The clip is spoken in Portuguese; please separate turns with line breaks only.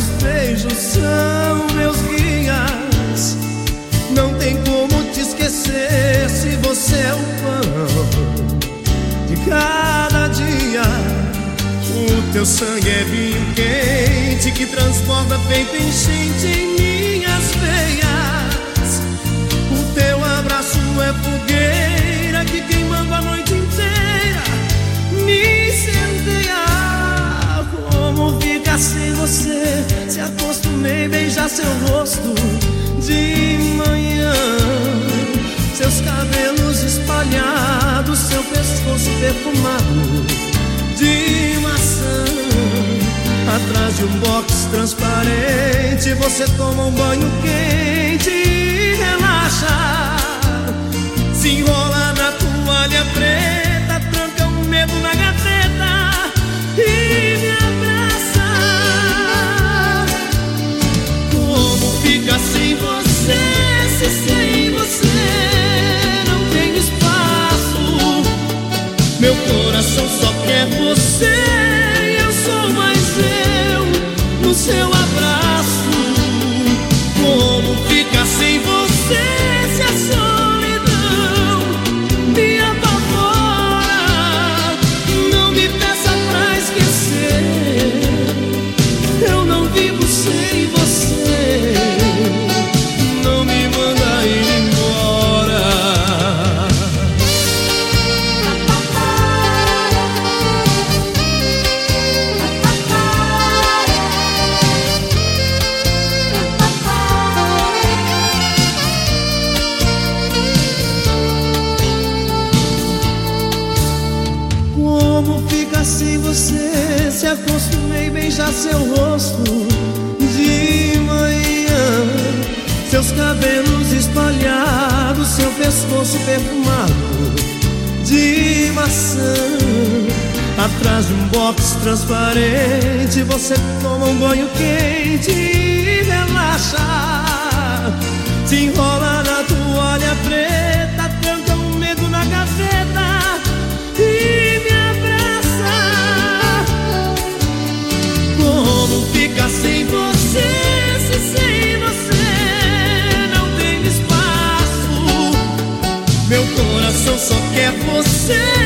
seus beijos são meus guias. Não tem como te esquecer se você é o pão de cada dia. O teu sangue é vinho quente que transborda feito enchente em minhas veias. Seu rosto de manhã. Seus cabelos espalhados, seu pescoço perfumado de maçã. Atrás de um box transparente, você toma um banho quente e relaxa. Se enrola Meu coração só quer você Como fica sem você? Se acostumei beijar seu rosto de manhã. Seus cabelos espalhados, seu pescoço perfumado de maçã. Atrás de um box transparente, você toma um banho quente e relaxa. Se enrola na toalha preta, só